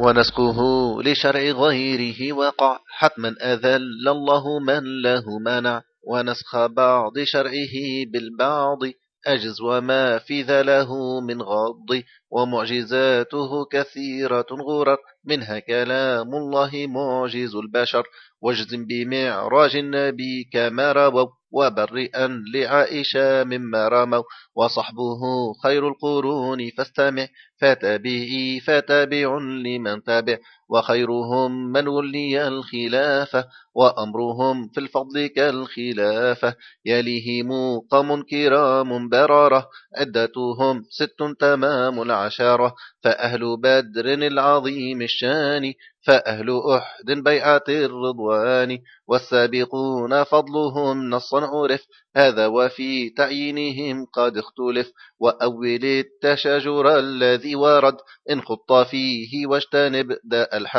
ونسقه لشرع غيره وقع. حتما أذل الله من له منع. ونسخ بعض شرعه بالبعض. أجز وما في ذا له من غض. ومعجزاته كثيرة غرت منها كلام الله معجز البشر. واجزم بمعراج النبي كما رووا. وبرئا لعائشة مما رموا وصحبه خير القرون فاستمع فتابعي فتابع لمن تابع وخيرهم من ولي الخلافة وأمرهم في الفضل كالخلافة. يليهم قوم كرام بررة عدتهم ست تمام العشرة فأهل بدر العظيم الشان فأهل أحد بيعة الرضوان والسابقون فضلهم نصا عرف. هذا وفي تعيينهم قد اختلف. وأول التشاجر الذي ورد إن خط فيه واجتنب داء الحسن.